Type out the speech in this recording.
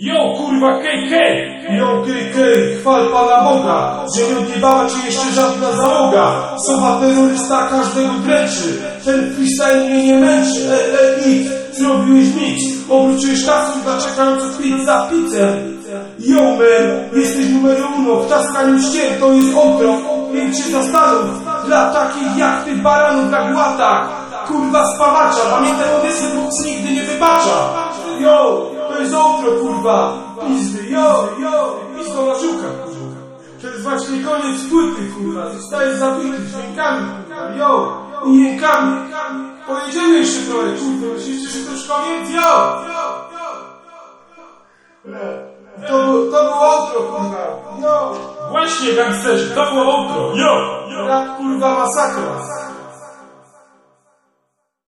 Yo, kurwa, KK! Yo, KK, chwal Pana Boga, że nie odjebała Cię jeszcze żadna załoga. Sowa terrorysta każdego dręczy, ten freestyle mnie nie męczy. E, e, zrobiłeś mix, obróciłeś taską dla czekających pizz za pizzem. Yo, man, jesteś numer uno, w taskaniu ścier to jest otrok, więc się zastanów, dla takich jak Ty baranów na głatach. Kurwa spawacza, pamiętaj o dysy, Bóg nigdy nie wybacza. Yo, kurwa. Pizdy, yo, yo, pizdo na żółkach, kurwa. To jest właśnie koniec płyty, kurwa. Zostajesz zabity dźwiękami, kurwa, yo. I jękami. Pojedziemy jeszcze trochę, kurwa. Myślicie, że to już koniec? Yo! To, był- to było outro, kurwa. Yo! Właśnie, gangsterzy, to było outro. Yo! Rap, kurwa, masakra.